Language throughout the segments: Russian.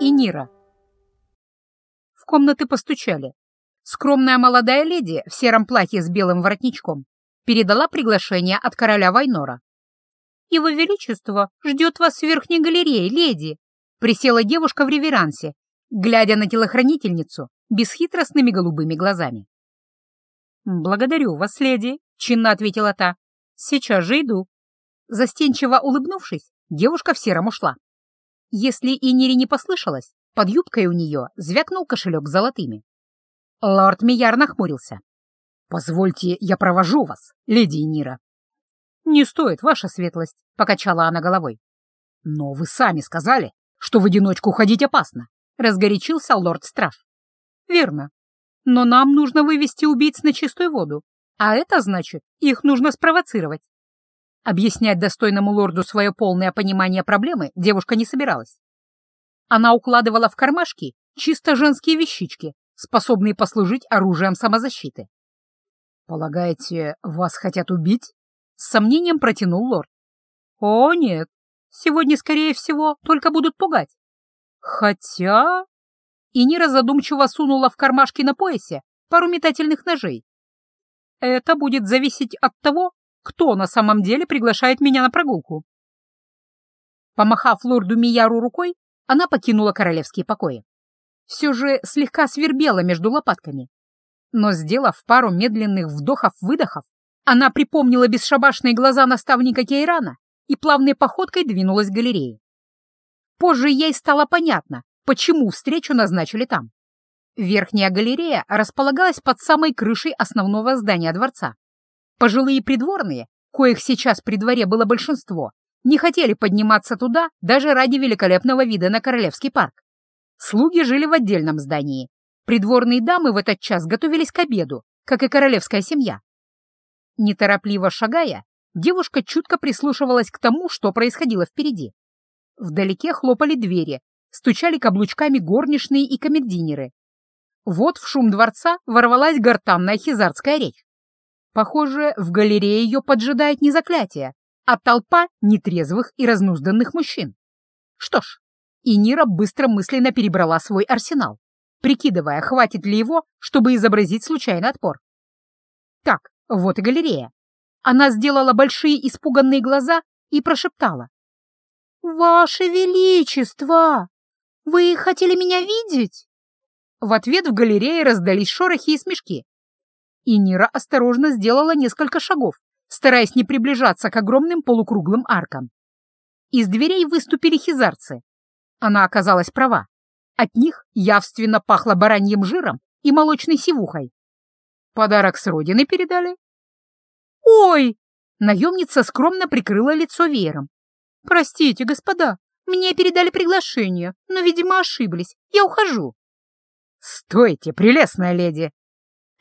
и Нира. В комнаты постучали. Скромная молодая леди в сером платье с белым воротничком передала приглашение от короля Вайнора. «Его Величество ждет вас в верхней галерее, леди!» Присела девушка в реверансе, глядя на телохранительницу бесхитростными голубыми глазами. «Благодарю вас, леди», — чинно ответила та. «Сейчас же иду». Застенчиво улыбнувшись, девушка в сером ушла. Если и Нире не послышалось, под юбкой у нее звякнул кошелек с золотыми. Лорд Мияр нахмурился. «Позвольте, я провожу вас, леди Нира». «Не стоит, ваша светлость», — покачала она головой. «Но вы сами сказали, что в одиночку ходить опасно», — разгорячился лорд-страж. «Верно. Но нам нужно вывести убийц на чистую воду, а это значит, их нужно спровоцировать. Объяснять достойному лорду свое полное понимание проблемы девушка не собиралась. Она укладывала в кармашки чисто женские вещички, способные послужить оружием самозащиты. «Полагаете, вас хотят убить?» — с сомнением протянул лорд. «О, нет, сегодня, скорее всего, только будут пугать. Хотя...» И Нира задумчиво сунула в кармашки на поясе пару метательных ножей. «Это будет зависеть от того, кто на самом деле приглашает меня на прогулку. Помахав лорду Мияру рукой, она покинула королевские покои. Все же слегка свербела между лопатками. Но, сделав пару медленных вдохов-выдохов, она припомнила бесшабашные глаза наставника Кейрана и плавной походкой двинулась к галерее. Позже ей стало понятно, почему встречу назначили там. Верхняя галерея располагалась под самой крышей основного здания дворца. Пожилые придворные, коих сейчас при дворе было большинство, не хотели подниматься туда даже ради великолепного вида на Королевский парк. Слуги жили в отдельном здании. Придворные дамы в этот час готовились к обеду, как и королевская семья. Неторопливо шагая, девушка чутко прислушивалась к тому, что происходило впереди. Вдалеке хлопали двери, стучали каблучками горничные и камердинеры. Вот в шум дворца ворвалась гортанная хизардская речь. Похоже, в галерее ее поджидает не заклятие, а толпа нетрезвых и разнузданных мужчин. Что ж, и Нира быстро мысленно перебрала свой арсенал, прикидывая, хватит ли его, чтобы изобразить случайный отпор. Так, вот и галерея. Она сделала большие испуганные глаза и прошептала. «Ваше Величество! Вы хотели меня видеть?» В ответ в галерее раздались шорохи и смешки. И Нира осторожно сделала несколько шагов, стараясь не приближаться к огромным полукруглым аркам. Из дверей выступили хизарцы. Она оказалась права. От них явственно пахло бараньим жиром и молочной сивухой. Подарок с родины передали? «Ой!» — наемница скромно прикрыла лицо веером. «Простите, господа, мне передали приглашение, но, видимо, ошиблись. Я ухожу». «Стойте, прелестная леди!»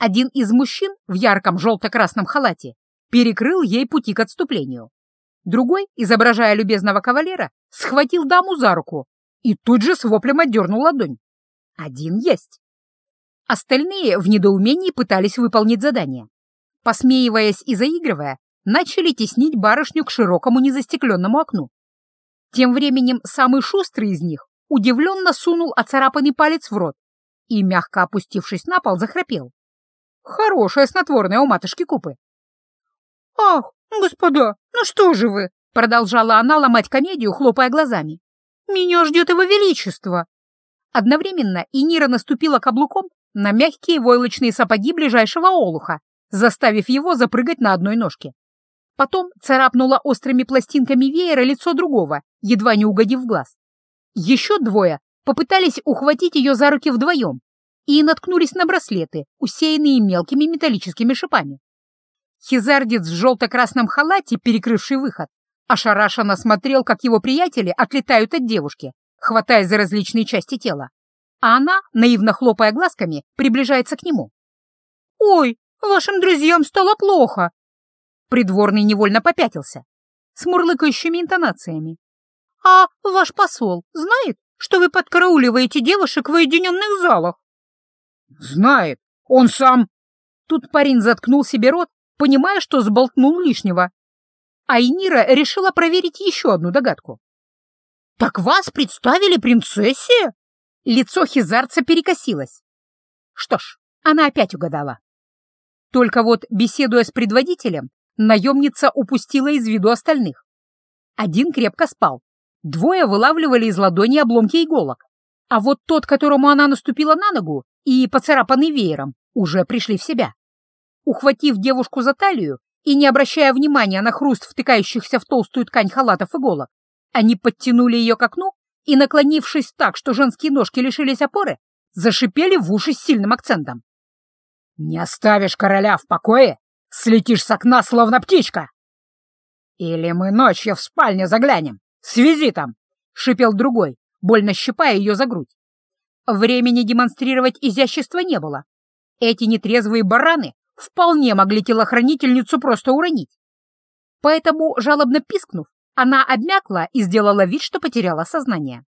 Один из мужчин в ярком желто-красном халате перекрыл ей пути к отступлению. Другой, изображая любезного кавалера, схватил даму за руку и тут же с воплем отдернул ладонь. Один есть. Остальные в недоумении пытались выполнить задание. Посмеиваясь и заигрывая, начали теснить барышню к широкому незастекленному окну. Тем временем самый шустрый из них удивленно сунул оцарапанный палец в рот и, мягко опустившись на пол, захрапел. Хорошее снотворное у матушки Купы. «Ах, господа, ну что же вы?» — продолжала она ломать комедию, хлопая глазами. «Меня ждет его величество!» Одновременно Инира наступила каблуком на мягкие войлочные сапоги ближайшего олуха, заставив его запрыгать на одной ножке. Потом царапнула острыми пластинками веера лицо другого, едва не угодив в глаз. Еще двое попытались ухватить ее за руки вдвоем, и наткнулись на браслеты, усеянные мелкими металлическими шипами. Хизардец в желто-красном халате, перекрывший выход, ошарашенно смотрел, как его приятели отлетают от девушки, хватаясь за различные части тела, а она, наивно хлопая глазками, приближается к нему. «Ой, вашим друзьям стало плохо!» Придворный невольно попятился, с мурлыкающими интонациями. «А ваш посол знает, что вы подкарауливаете девушек в уединенных залах?» «Знает! Он сам...» Тут парень заткнул себе рот, понимая, что сболтнул лишнего. А Инира решила проверить еще одну догадку. «Так вас представили принцессе?» лицо хизарца перекосилось. Что ж, она опять угадала. Только вот, беседуя с предводителем, наемница упустила из виду остальных. Один крепко спал, двое вылавливали из ладони обломки иголок, а вот тот, которому она наступила на ногу и поцарапанный веером, уже пришли в себя. Ухватив девушку за талию и не обращая внимания на хруст втыкающихся в толстую ткань халатов иголок, они подтянули ее к окну и, наклонившись так, что женские ножки лишились опоры, зашипели в уши с сильным акцентом. «Не оставишь короля в покое? Слетишь с окна, словно птичка!» «Или мы ночью в спальню заглянем, с визитом!» — шипел другой, больно щипая ее за грудь. Времени демонстрировать изящество не было. Эти нетрезвые бараны вполне могли телохранительницу просто уронить. Поэтому, жалобно пискнув, она обмякла и сделала вид, что потеряла сознание.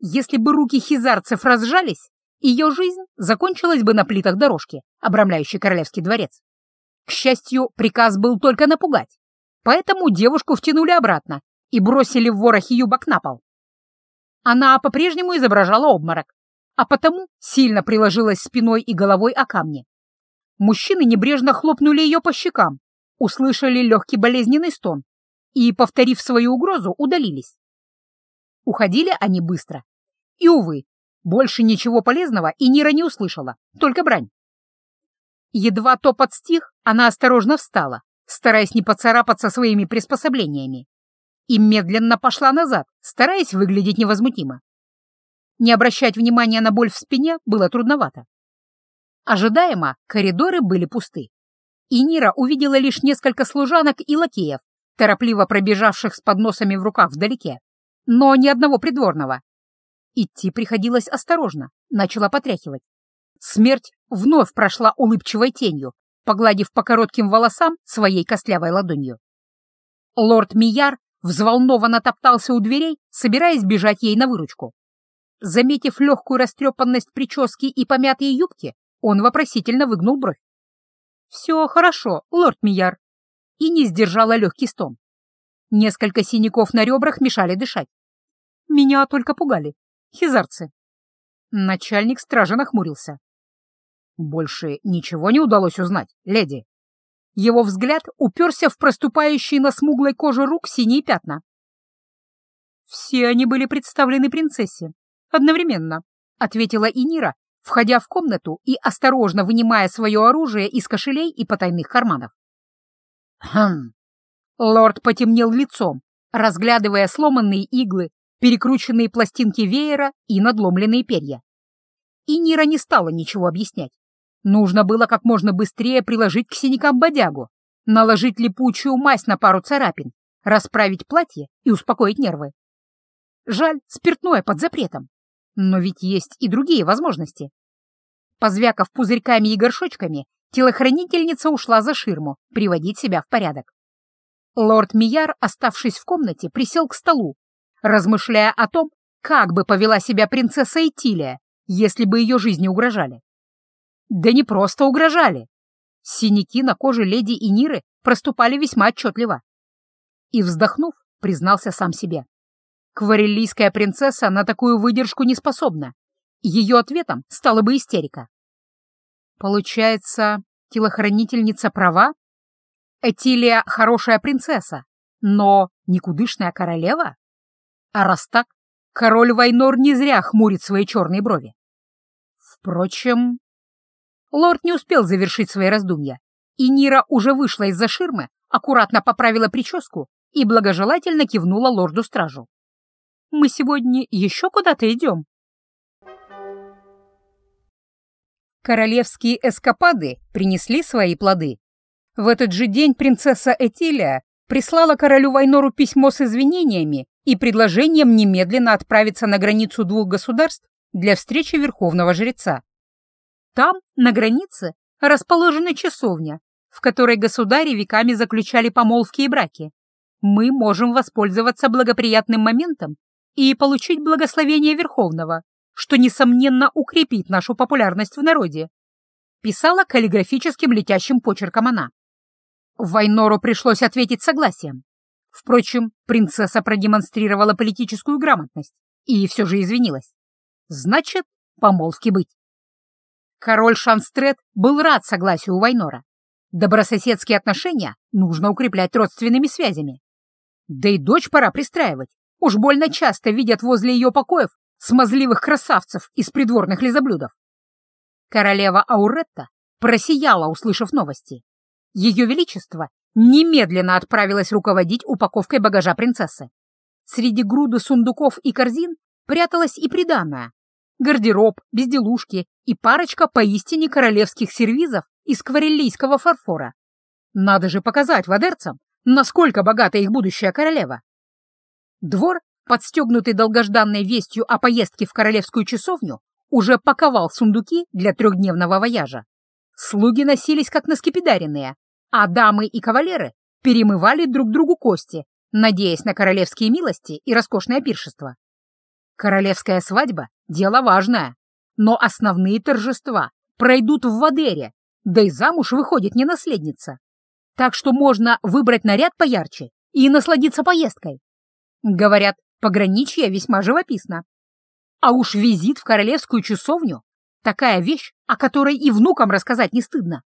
Если бы руки хизарцев разжались, ее жизнь закончилась бы на плитах дорожки, обрамляющей королевский дворец. К счастью, приказ был только напугать, поэтому девушку втянули обратно и бросили в ворохе юбок на пол. Она по-прежнему изображала обморок, а потому сильно приложилась спиной и головой о камни. Мужчины небрежно хлопнули ее по щекам, услышали легкий болезненный стон и, повторив свою угрозу, удалились. Уходили они быстро. И, увы, больше ничего полезного и Нира не услышала, только брань. Едва топот стих, она осторожно встала, стараясь не поцарапаться своими приспособлениями, и медленно пошла назад, стараясь выглядеть невозмутимо. Не обращать внимания на боль в спине было трудновато. Ожидаемо коридоры были пусты, и Нира увидела лишь несколько служанок и лакеев, торопливо пробежавших с подносами в руках вдалеке, но ни одного придворного. Идти приходилось осторожно, начала потряхивать. Смерть вновь прошла улыбчивой тенью, погладив по коротким волосам своей костлявой ладонью. Лорд Мияр взволнованно топтался у дверей, собираясь бежать ей на выручку. Заметив легкую растрепанность прически и помятые юбки, он вопросительно выгнул бровь. «Все хорошо, лорд Мияр», и не сдержала легкий стон. Несколько синяков на ребрах мешали дышать. Меня только пугали. Хизарцы. Начальник стражи нахмурился. Больше ничего не удалось узнать, леди. Его взгляд уперся в проступающие на смуглой коже рук синие пятна. Все они были представлены принцессе. Одновременно, ответила Инира, входя в комнату и осторожно вынимая свое оружие из кошелей и потайных карманов. Хм. Лорд потемнел лицом, разглядывая сломанные иглы, перекрученные пластинки веера и надломленные перья. И Нира не стала ничего объяснять. Нужно было как можно быстрее приложить к синякам бодягу, наложить липучую мазь на пару царапин, расправить платье и успокоить нервы. Жаль, спиртное под запретом. Но ведь есть и другие возможности. Позвякав пузырьками и горшочками, телохранительница ушла за ширму, приводить себя в порядок. Лорд Мияр, оставшись в комнате, присел к столу, размышляя о том, как бы повела себя принцесса Этилия, если бы ее жизни угрожали. Да не просто угрожали. Синяки на коже леди и Ниры проступали весьма отчетливо. И, вздохнув, признался сам себе. Квареллийская принцесса на такую выдержку не способна. Ее ответом стала бы истерика. Получается, телохранительница права? Этилия хорошая принцесса, но никудышная королева? А раз так, король Вайнор не зря хмурит свои черные брови. Впрочем, лорд не успел завершить свои раздумья, и Нира уже вышла из-за ширмы, аккуратно поправила прическу и благожелательно кивнула лорду-стражу. «Мы сегодня еще куда-то идем?» Королевские эскапады принесли свои плоды. В этот же день принцесса Этилия прислала королю Вайнору письмо с извинениями и предложением немедленно отправиться на границу двух государств для встречи верховного жреца. Там, на границе, расположена часовня, в которой государи веками заключали помолвки и браки. Мы можем воспользоваться благоприятным моментом и получить благословение Верховного, что, несомненно, укрепит нашу популярность в народе. Писала каллиграфическим летящим почерком она. Вайнору пришлось ответить согласием. Впрочем, принцесса продемонстрировала политическую грамотность и все же извинилась. Значит, помолвки быть. Король Шанстрет был рад согласию Вайнора. Добрососедские отношения нужно укреплять родственными связями. Да и дочь пора пристраивать. Уж больно часто видят возле ее покоев смазливых красавцев из придворных лизоблюдов. Королева Ауретта просияла, услышав новости. Ее Величество немедленно отправилась руководить упаковкой багажа принцессы. Среди груды сундуков и корзин пряталась и приданная. Гардероб, безделушки и парочка поистине королевских сервизов из квареллийского фарфора. Надо же показать вадерцам, насколько богата их будущая королева. Двор, подстегнутый долгожданной вестью о поездке в королевскую часовню, уже паковал сундуки для трехдневного вояжа. Слуги носились как на скипидаренные, а дамы и кавалеры перемывали друг другу кости, надеясь на королевские милости и роскошное пиршество. Королевская свадьба — дело важное, но основные торжества пройдут в Вадере, да и замуж выходит не наследница. Так что можно выбрать наряд поярче и насладиться поездкой. Говорят, пограничье весьма живописно. А уж визит в королевскую часовню — такая вещь, о которой и внукам рассказать не стыдно.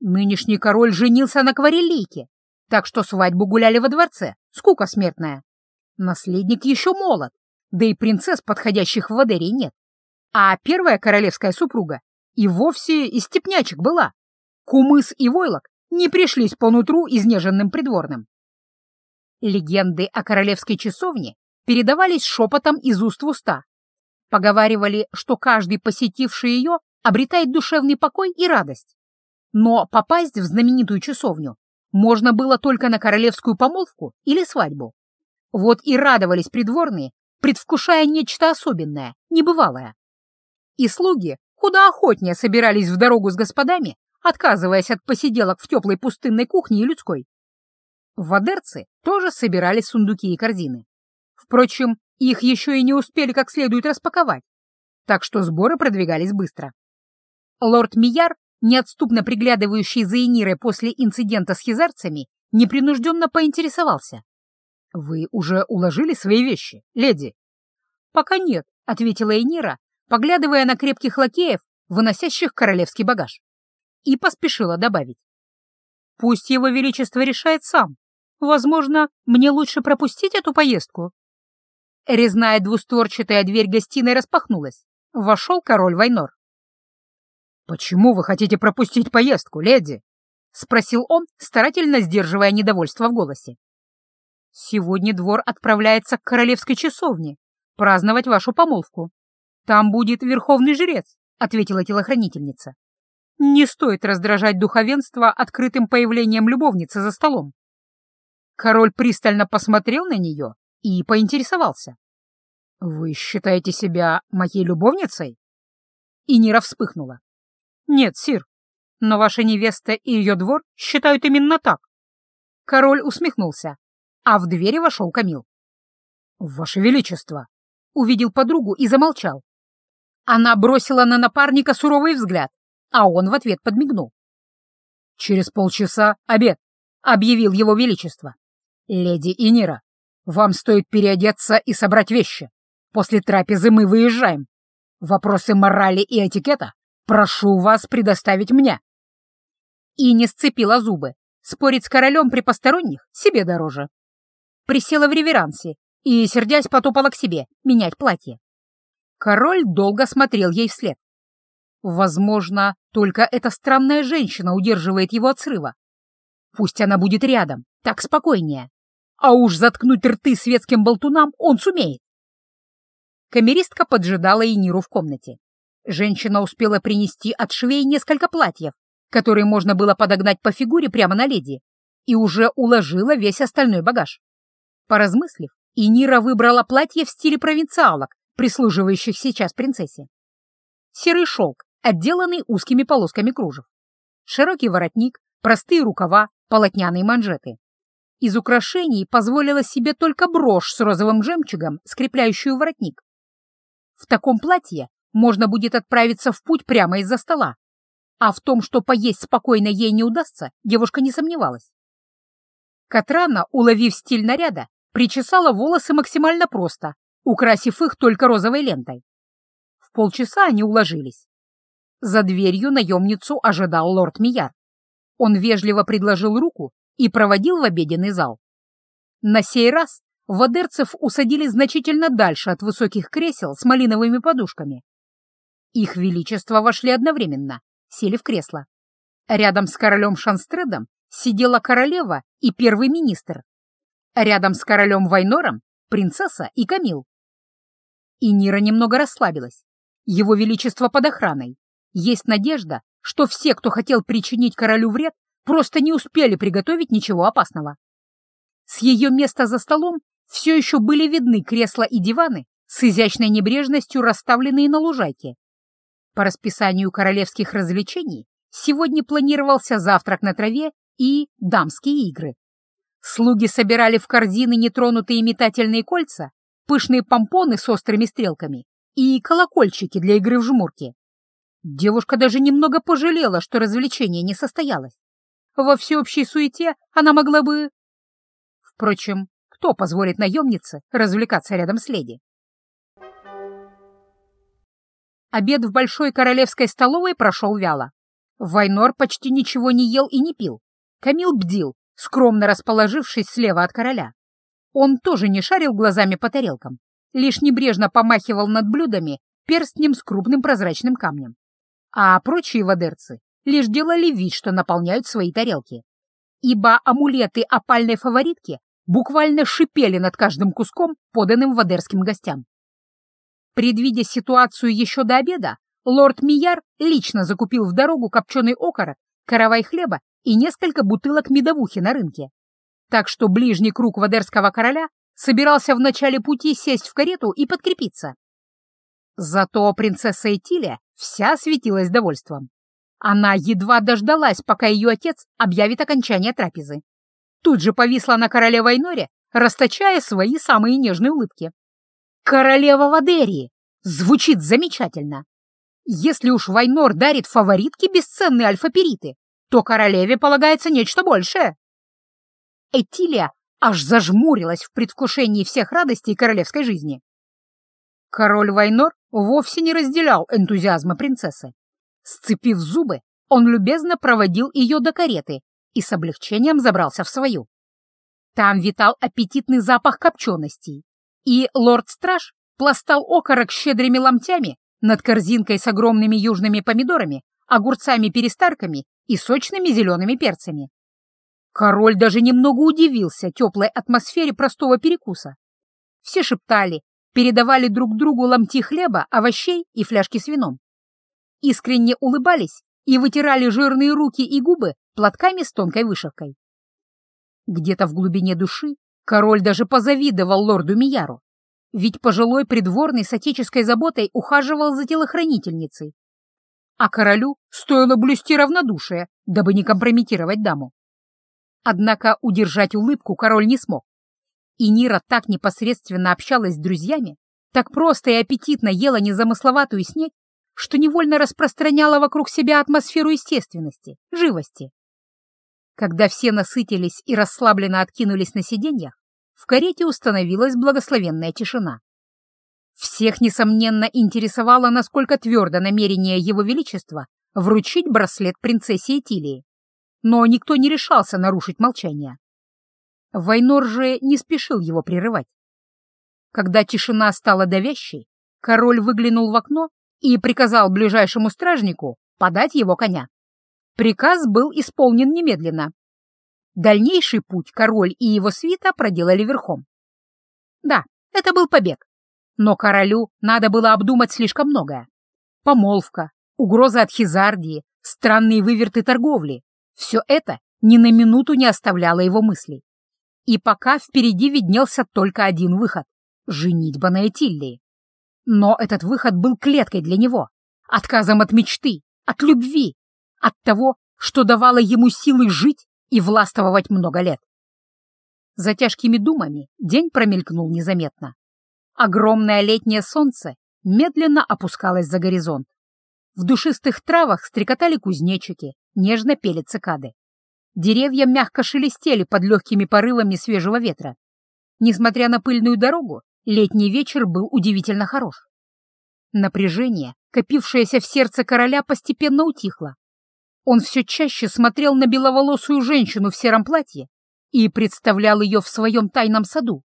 Нынешний король женился на кварелийке, так что свадьбу гуляли во дворце, скука смертная. Наследник еще молод, да и принцесс, подходящих в Вадере, нет. А первая королевская супруга и вовсе из степнячек была. Кумыс и Войлок не пришлись по нутру изнеженным придворным. Легенды о королевской часовне передавались шепотом из уст в уста. Поговаривали, что каждый, посетивший ее, обретает душевный покой и радость. Но попасть в знаменитую часовню можно было только на королевскую помолвку или свадьбу. Вот и радовались придворные, предвкушая нечто особенное, небывалое. И слуги куда охотнее собирались в дорогу с господами, отказываясь от посиделок в теплой пустынной кухне и людской. Вадерцы тоже собирали сундуки и корзины. Впрочем, их еще и не успели как следует распаковать, так что сборы продвигались быстро. Лорд Мияр неотступно приглядывающий за Энирой после инцидента с хизарцами, непринужденно поинтересовался. «Вы уже уложили свои вещи, леди?» «Пока нет», — ответила Энира, поглядывая на крепких лакеев, выносящих королевский багаж. И поспешила добавить. «Пусть его величество решает сам. Возможно, мне лучше пропустить эту поездку?» Резная двустворчатая дверь гостиной распахнулась. Вошел король Вайнор. «Почему вы хотите пропустить поездку, леди?» — спросил он, старательно сдерживая недовольство в голосе. «Сегодня двор отправляется к королевской часовне праздновать вашу помолвку. Там будет верховный жрец», — ответила телохранительница. «Не стоит раздражать духовенство открытым появлением любовницы за столом». Король пристально посмотрел на нее и поинтересовался. «Вы считаете себя моей любовницей?» И Нира вспыхнула. «Нет, сир, но ваша невеста и ее двор считают именно так». Король усмехнулся, а в двери вошел Камил. «Ваше Величество!» — увидел подругу и замолчал. Она бросила на напарника суровый взгляд, а он в ответ подмигнул. «Через полчаса обед», — объявил его Величество. «Леди Инира, вам стоит переодеться и собрать вещи. После трапезы мы выезжаем. Вопросы морали и этикета Прошу вас предоставить мне. И не сцепила зубы. Спорить с королем при посторонних себе дороже. Присела в реверансе и, сердясь, потопала к себе менять платье. Король долго смотрел ей вслед. Возможно, только эта странная женщина удерживает его от срыва. Пусть она будет рядом, так спокойнее. А уж заткнуть рты светским болтунам он сумеет. Камеристка поджидала Эниру в комнате. Женщина успела принести от швей несколько платьев, которые можно было подогнать по фигуре прямо на леди, и уже уложила весь остальной багаж. Поразмыслив, Инира выбрала платье в стиле провинциалок, прислуживающих сейчас принцессе. Серый шелк, отделанный узкими полосками кружев. Широкий воротник, простые рукава, полотняные манжеты. Из украшений позволила себе только брошь с розовым жемчугом, скрепляющую воротник. В таком платье можно будет отправиться в путь прямо из-за стола. А в том, что поесть спокойно ей не удастся, девушка не сомневалась. Катрана, уловив стиль наряда, причесала волосы максимально просто, украсив их только розовой лентой. полчаса они уложились. За дверью наемницу ожидал лорд Мияр. Он вежливо предложил руку и проводил в обеденный зал. На сей раз водерцев усадили значительно дальше от высоких кресел с малиновыми подушками. Их величество вошли одновременно, сели в кресло. Рядом с королем Шанстредом сидела королева и первый министр. Рядом с королем Вайнором — принцесса и Камил. И Нира немного расслабилась. Его величество под охраной. Есть надежда, что все, кто хотел причинить королю вред, просто не успели приготовить ничего опасного. С ее места за столом все еще были видны кресла и диваны, с изящной небрежностью расставленные на лужайке. По расписанию королевских развлечений сегодня планировался завтрак на траве и дамские игры. Слуги собирали в корзины нетронутые метательные кольца, пышные помпоны с острыми стрелками и колокольчики для игры в жмурки. Девушка даже немного пожалела, что развлечение не состоялось. Во всеобщей суете она могла бы... Впрочем, кто позволит наемнице развлекаться рядом с леди? Обед в большой королевской столовой прошел вяло. Вайнор почти ничего не ел и не пил. Камил бдил, скромно расположившись слева от короля. Он тоже не шарил глазами по тарелкам, лишь небрежно помахивал над блюдами перстнем с крупным прозрачным камнем. А прочие водерцы лишь делали вид, что наполняют свои тарелки, ибо амулеты опальной фаворитки буквально шипели над каждым куском, поданным водерским гостям. Предвидя ситуацию еще до обеда, лорд Мияр лично закупил в дорогу копченый окорок, каравай хлеба и несколько бутылок медовухи на рынке. Так что ближний круг Вадерского короля собирался в начале пути сесть в карету и подкрепиться. Зато принцесса Этилия вся светилась довольством. Она едва дождалась, пока ее отец объявит окончание трапезы. Тут же повисла на короле Вайноре, расточая свои самые нежные улыбки. «Королева Вадерии!» Звучит замечательно. Если уж Вайнор дарит фаворитке бесценные альфапериты, то королеве полагается нечто большее. Этилия аж зажмурилась в предвкушении всех радостей королевской жизни. Король Вайнор вовсе не разделял энтузиазма принцессы. Сцепив зубы, он любезно проводил ее до кареты и с облегчением забрался в свою. Там витал аппетитный запах копченостей, и лорд-страж пластал окорок щедрыми ломтями над корзинкой с огромными южными помидорами, огурцами-перестарками и сочными зелеными перцами. Король даже немного удивился теплой атмосфере простого перекуса. Все шептали, передавали друг другу ломти хлеба, овощей и фляжки с вином. Искренне улыбались и вытирали жирные руки и губы платками с тонкой вышивкой. Где-то в глубине души король даже позавидовал лорду Мияру, ведь пожилой придворный с отеческой заботой ухаживал за телохранительницей, а королю стоило блюсти равнодушие, дабы не компрометировать даму. Однако удержать улыбку король не смог. И Нира так непосредственно общалась с друзьями, так просто и аппетитно ела незамысловатую снеть, что невольно распространяла вокруг себя атмосферу естественности, живости. Когда все насытились и расслабленно откинулись на сиденьях, в карете установилась благословенная тишина. Всех, несомненно, интересовало, насколько твердо намерение Его Величества вручить браслет принцессе Этилии. Но никто не решался нарушить молчание. Вайнор же не спешил его прерывать. Когда тишина стала давящей, король выглянул в окно и приказал ближайшему стражнику подать его коня. Приказ был исполнен немедленно. Дальнейший путь король и его свита проделали верхом. Да, это был побег, но королю надо было обдумать слишком многое. Помолвка, угроза от Хизардии, странные выверты торговли — все это ни на минуту не оставляло его мыслей. И пока впереди виднелся только один выход — женитьба на Этиллии. Но этот выход был клеткой для него, отказом от мечты, от любви, от того, что давало ему силы жить и властвовать много лет. За тяжкими думами день промелькнул незаметно. Огромное летнее солнце медленно опускалось за горизонт. В душистых травах стрекотали кузнечики, нежно пели цикады. Деревья мягко шелестели под легкими порывами свежего ветра. Несмотря на пыльную дорогу, летний вечер был удивительно хорош. Напряжение, копившееся в сердце короля, постепенно утихло. Он все чаще смотрел на беловолосую женщину в сером платье и представлял ее в своем тайном саду.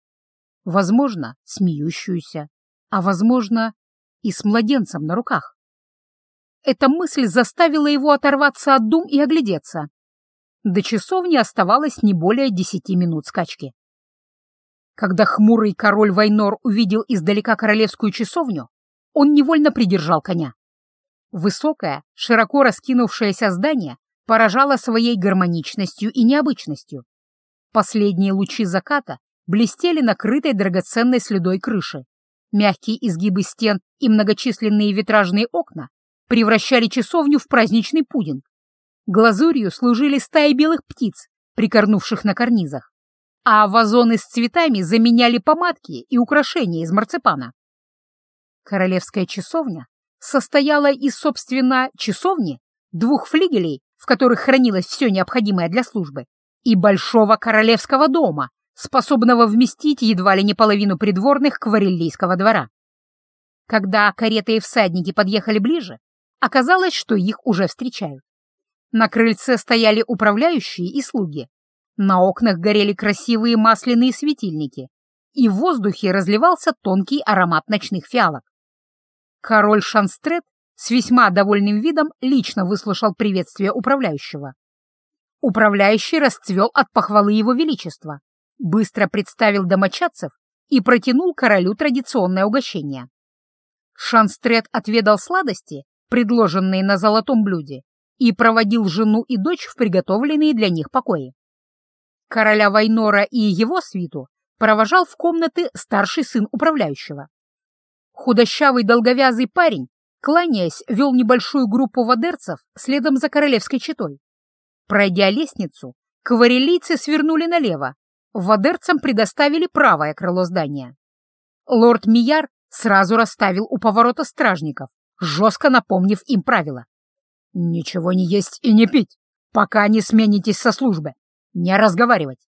Возможно, смеющуюся, а возможно, и с младенцем на руках. Эта мысль заставила его оторваться от дум и оглядеться. До часовни оставалось не более десяти минут скачки. Когда хмурый король Вайнор увидел издалека королевскую часовню, он невольно придержал коня. Высокое, широко раскинувшееся здание поражало своей гармоничностью и необычностью. Последние лучи заката блестели на крытой драгоценной слюдой крыши. Мягкие изгибы стен и многочисленные витражные окна превращали часовню в праздничный пудинг. Глазурью служили стаи белых птиц, прикорнувших на карнизах а вазоны с цветами заменяли помадки и украшения из марципана. Королевская часовня состояла из, собственно, часовни, двух флигелей, в которых хранилось все необходимое для службы, и большого королевского дома, способного вместить едва ли не половину придворных квареллийского двора. Когда кареты и всадники подъехали ближе, оказалось, что их уже встречают. На крыльце стояли управляющие и слуги, на окнах горели красивые масляные светильники, и в воздухе разливался тонкий аромат ночных фиалок. Король Шанстрет с весьма довольным видом лично выслушал приветствие управляющего. Управляющий расцвел от похвалы его величества, быстро представил домочадцев и протянул королю традиционное угощение. Шанстрет отведал сладости, предложенные на золотом блюде, и проводил жену и дочь в приготовленные для них покои. Короля Вайнора и его свиту провожал в комнаты старший сын управляющего. Худощавый долговязый парень, кланяясь, вел небольшую группу вадерцев следом за королевской четой. Пройдя лестницу, каварелийцы свернули налево, вадерцам предоставили правое крыло здания. Лорд Мияр сразу расставил у поворота стражников, жестко напомнив им правила. «Ничего не есть и не пить, пока не сменитесь со службы. Не разговаривать.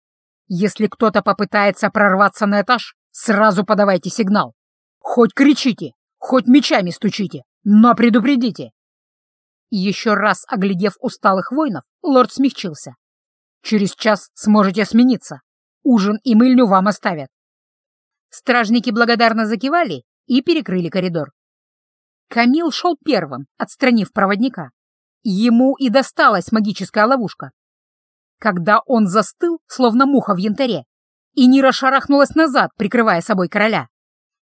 Если кто-то попытается прорваться на этаж, сразу подавайте сигнал. Хоть кричите, хоть мечами стучите, но предупредите. Еще раз оглядев усталых воинов, лорд смягчился. Через час сможете смениться. Ужин и мыльню вам оставят. Стражники благодарно закивали и перекрыли коридор. Камил шел первым, отстранив проводника. Ему и досталась магическая ловушка, когда он застыл, словно муха в янтаре, и Нира шарахнулась назад, прикрывая собой короля.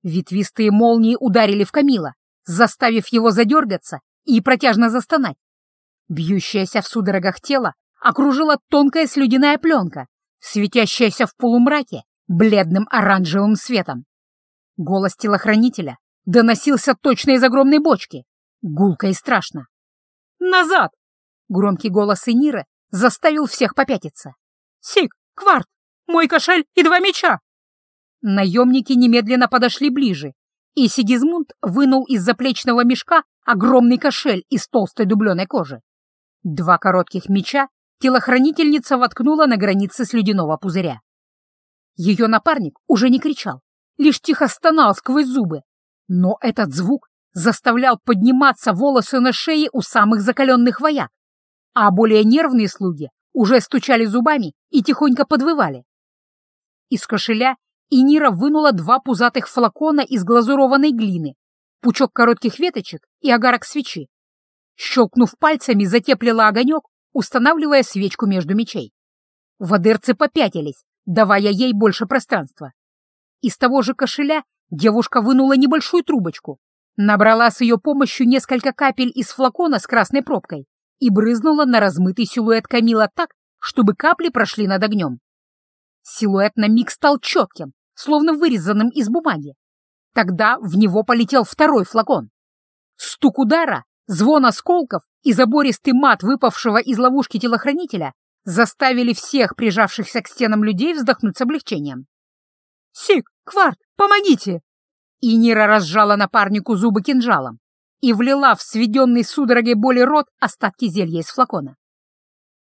Ветвистые молнии ударили в Камила, заставив его задергаться и протяжно застонать. Бьющаяся в судорогах тело окружила тонкая слюдяная пленка, светящаяся в полумраке бледным оранжевым светом. Голос телохранителя доносился точно из огромной бочки, гулко и страшно. «Назад!» — громкий голос Эниры заставил всех попятиться. «Сик! Кварт! Мой кошель и два меча!» Наемники немедленно подошли ближе, и Сигизмунд вынул из заплечного мешка огромный кошель из толстой дубленой кожи. Два коротких меча телохранительница воткнула на границе слюдяного пузыря. Ее напарник уже не кричал, лишь тихо стонал сквозь зубы, но этот звук заставлял подниматься волосы на шее у самых закаленных вояк а более нервные слуги уже стучали зубами и тихонько подвывали. Из кошеля Инира вынула два пузатых флакона из глазурованной глины, пучок коротких веточек и огарок свечи. Щелкнув пальцами, затеплила огонек, устанавливая свечку между мечей. Водырцы попятились, давая ей больше пространства. Из того же кошеля девушка вынула небольшую трубочку, набрала с ее помощью несколько капель из флакона с красной пробкой и брызнула на размытый силуэт Камила так, чтобы капли прошли над огнем. Силуэт на миг стал четким, словно вырезанным из бумаги. Тогда в него полетел второй флакон. Стук удара, звон осколков и забористый мат выпавшего из ловушки телохранителя заставили всех прижавшихся к стенам людей вздохнуть с облегчением. «Сик, Кварт, помогите!» И Нира разжала напарнику зубы кинжалом и влила в сведенный судорогой боли рот остатки зелья из флакона.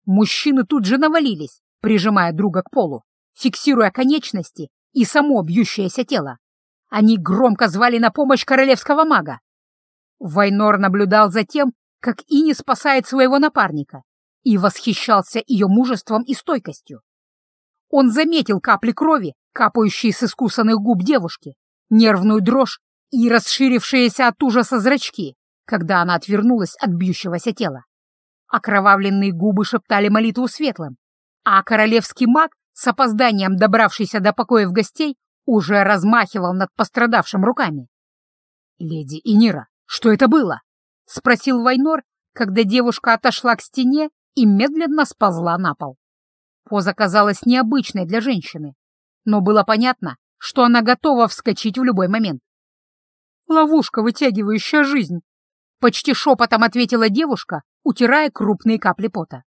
Мужчины тут же навалились, прижимая друга к полу, фиксируя конечности и само бьющееся тело. Они громко звали на помощь королевского мага. Вайнор наблюдал за тем, как Ини спасает своего напарника, и восхищался ее мужеством и стойкостью. Он заметил капли крови, капающие с искусанных губ девушки, нервную дрожь и расширившиеся от ужаса зрачки, когда она отвернулась от бьющегося тела. Окровавленные губы шептали молитву светлым, а королевский маг, с опозданием добравшийся до покоев гостей, уже размахивал над пострадавшим руками. «Леди Инира, что это было?» — спросил Вайнор, когда девушка отошла к стене и медленно сползла на пол. Поза казалась необычной для женщины, но было понятно, что она готова вскочить в любой момент. «Ловушка, вытягивающая жизнь!» — почти шепотом ответила девушка, утирая крупные капли пота.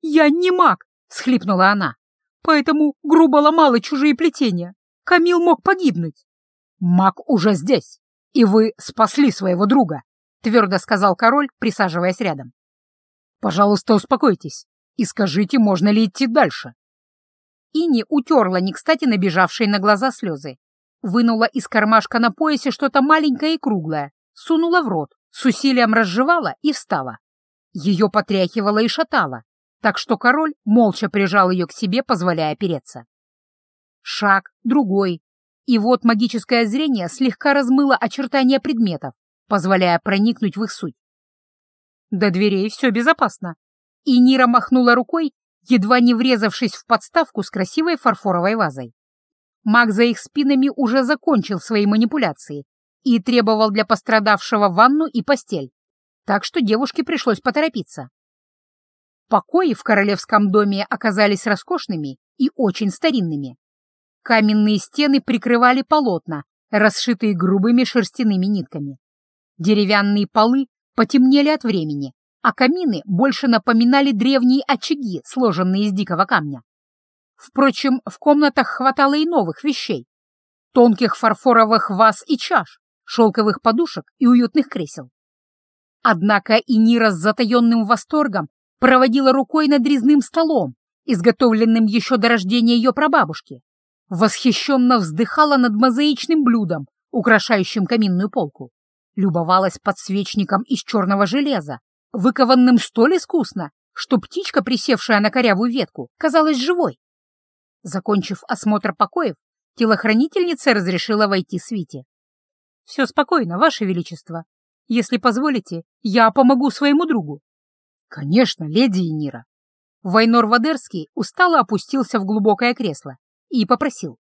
«Я не маг!» — схлипнула она. «Поэтому грубо ломала чужие плетения. Камил мог погибнуть». «Маг уже здесь, и вы спасли своего друга», — твердо сказал король, присаживаясь рядом. «Пожалуйста, успокойтесь и скажите, можно ли идти дальше». Ини утерла не кстати набежавшие на глаза слезы, вынула из кармашка на поясе что-то маленькое и круглое, сунула в рот, с усилием разжевала и встала. Ее потряхивало и шатало, так что король молча прижал ее к себе, позволяя опереться. Шаг, другой, и вот магическое зрение слегка размыло очертания предметов, позволяя проникнуть в их суть. До дверей все безопасно, и Нира махнула рукой, едва не врезавшись в подставку с красивой фарфоровой вазой. Маг за их спинами уже закончил свои манипуляции и требовал для пострадавшего ванну и постель, так что девушке пришлось поторопиться. Покои в королевском доме оказались роскошными и очень старинными. Каменные стены прикрывали полотна, расшитые грубыми шерстяными нитками. Деревянные полы потемнели от времени, а камины больше напоминали древние очаги, сложенные из дикого камня. Впрочем, в комнатах хватало и новых вещей. Тонких фарфоровых ваз и чаш, шелковых подушек и уютных кресел. Однако и Нира с затаенным восторгом проводила рукой над резным столом, изготовленным еще до рождения ее прабабушки. Восхищенно вздыхала над мозаичным блюдом, украшающим каминную полку. Любовалась подсвечником из черного железа, выкованным столь искусно, что птичка, присевшая на корявую ветку, казалась живой. Закончив осмотр покоев, телохранительница разрешила войти Свите. «Все спокойно, Ваше Величество. Если позволите, я помогу своему другу». «Конечно, леди Энира». Вайнор Вадерский устало опустился в глубокое кресло и попросил.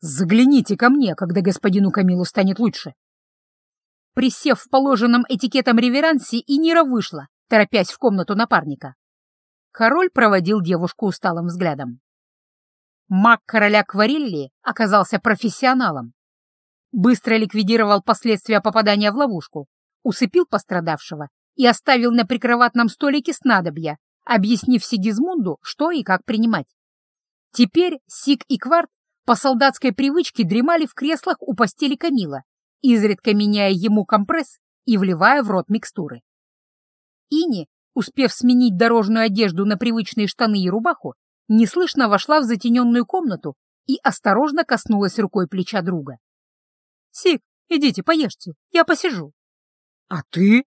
«Загляните ко мне, когда господину Камилу станет лучше». Присев в положенном этикетом реверансе, Инира вышла, торопясь в комнату напарника. Король проводил девушку усталым взглядом. Маг короля Кварелли оказался профессионалом. Быстро ликвидировал последствия попадания в ловушку, усыпил пострадавшего и оставил на прикроватном столике снадобья, объяснив Сигизмунду, что и как принимать. Теперь Сиг и Кварт по солдатской привычке дремали в креслах у постели Камила, изредка меняя ему компресс и вливая в рот микстуры. Ини, успев сменить дорожную одежду на привычные штаны и рубаху, неслышно вошла в затененную комнату и осторожно коснулась рукой плеча друга. «Сик, идите, поешьте, я посижу». «А ты?»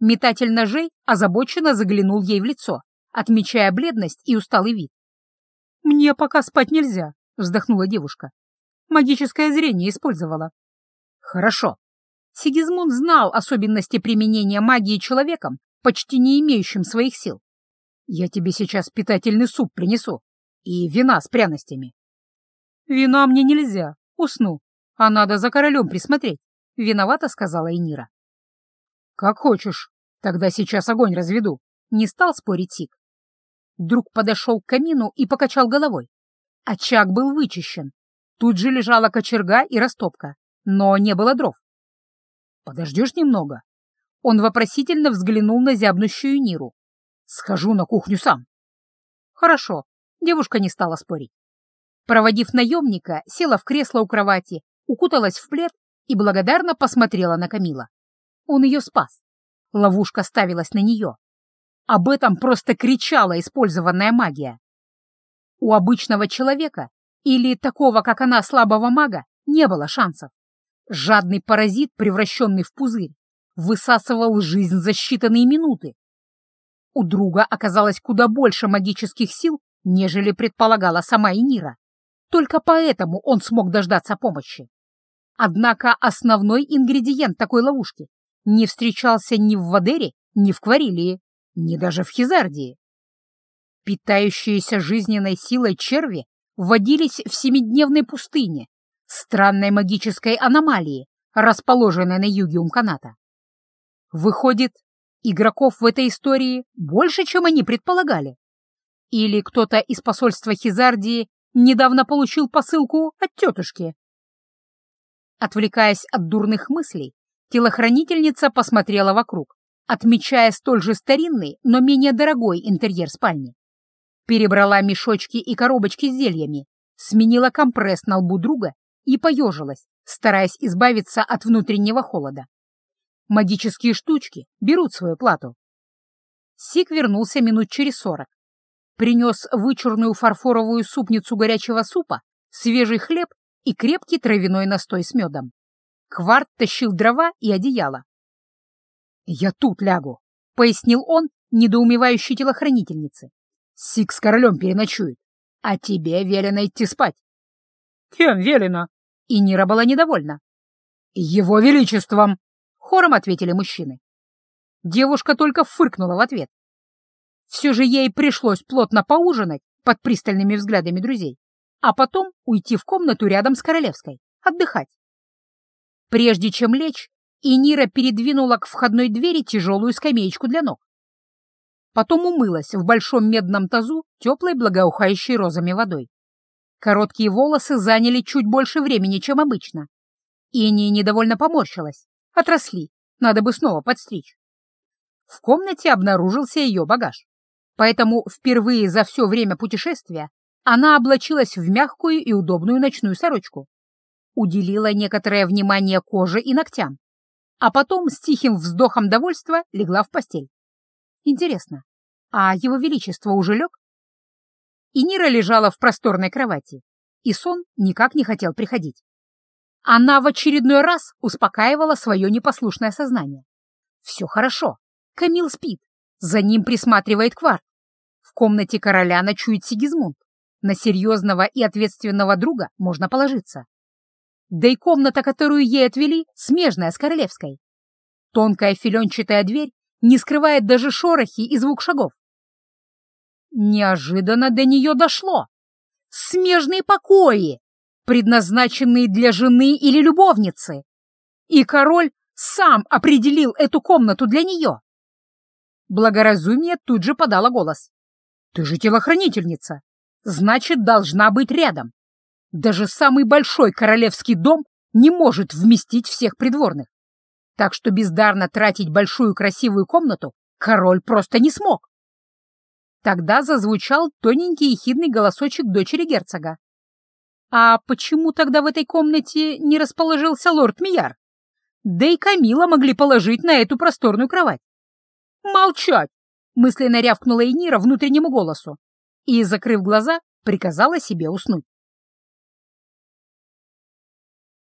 Метатель ножей озабоченно заглянул ей в лицо, отмечая бледность и усталый вид. «Мне пока спать нельзя», — вздохнула девушка. «Магическое зрение использовала». «Хорошо». Сигизмунд знал особенности применения магии человеком, почти не имеющим своих сил. «Я тебе сейчас питательный суп принесу и вина с пряностями». «Вина мне нельзя, усну», а надо за королем присмотреть, — виновата сказала Энира. Как хочешь, тогда сейчас огонь разведу, — не стал спорить Сик. Друг подошел к камину и покачал головой. Очаг был вычищен. Тут же лежала кочерга и растопка, но не было дров. «Подождешь немного?» Он вопросительно взглянул на зябнущую Ниру. «Схожу на кухню сам». «Хорошо», — девушка не стала спорить. Проводив наемника, села в кресло у кровати укуталась в плед и благодарно посмотрела на Камила. Он ее спас. Ловушка ставилась на нее. Об этом просто кричала использованная магия. У обычного человека или такого, как она, слабого мага, не было шансов. Жадный паразит, превращенный в пузырь, высасывал жизнь за считанные минуты. У друга оказалось куда больше магических сил, нежели предполагала сама Энира. Только поэтому он смог дождаться помощи. Однако основной ингредиент такой ловушки не встречался ни в Вадере, ни в Кварилии, ни даже в Хизардии. Питающиеся жизненной силой черви вводились в семидневной пустыне, странной магической аномалии, расположенной на юге Умканата. Выходит, игроков в этой истории больше, чем они предполагали. Или кто-то из посольства Хизардии недавно получил посылку от тетушки. Отвлекаясь от дурных мыслей, телохранительница посмотрела вокруг, отмечая столь же старинный, но менее дорогой интерьер спальни. Перебрала мешочки и коробочки с зельями, сменила компресс на лбу друга и поежилась, стараясь избавиться от внутреннего холода. Магические штучки берут свою плату. Сик вернулся минут через сорок. Принес вычурную фарфоровую супницу горячего супа, свежий хлеб и крепкий травяной настой с медом. Кварт тащил дрова и одеяло. «Я тут лягу», — пояснил он недоумевающей телохранительнице. «Сик с королем переночует, а тебе велено идти спать». «Кем велено?» И Нира была недовольна. «Его Величеством!» — хором ответили мужчины. Девушка только фыркнула в ответ. Все же ей пришлось плотно поужинать под пристальными взглядами друзей, а потом уйти в комнату рядом с Королевской, отдыхать. Прежде чем лечь, Инира передвинула к входной двери тяжелую скамеечку для ног. Потом умылась в большом медном тазу теплой благоухающей розами водой. Короткие волосы заняли чуть больше времени, чем обычно. Иния недовольно поморщилась. Отросли, надо бы снова подстричь. В комнате обнаружился ее багаж. Поэтому впервые за все время путешествия она облачилась в мягкую и удобную ночную сорочку. Уделила некоторое внимание коже и ногтям. А потом с тихим вздохом довольства легла в постель. Интересно, а его величество уже лег? И Нира лежала в просторной кровати, и сон никак не хотел приходить. Она в очередной раз успокаивала свое непослушное сознание. Все хорошо, Камил спит, за ним присматривает Кварт. В комнате короля ночует Сигизмунд. На серьезного и ответственного друга можно положиться. Да и комната, которую ей отвели, смежная с королевской. Тонкая филенчатая дверь не скрывает даже шорохи и звук шагов. Неожиданно до нее дошло. Смежные покои, предназначенные для жены или любовницы. И король сам определил эту комнату для нее. Благоразумие тут же подало голос. «Ты же телохранительница, значит, должна быть рядом. Даже самый большой королевский дом не может вместить всех придворных. Так что бездарно тратить большую красивую комнату король просто не смог. Тогда зазвучал тоненький ехидный голосочек дочери герцога. А почему тогда в этой комнате не расположился лорд Мияр? Да и Камила могли положить на эту просторную кровать. «Молчать!» — мысленно рявкнула Энира внутреннему голосу и, закрыв глаза, приказала себе уснуть.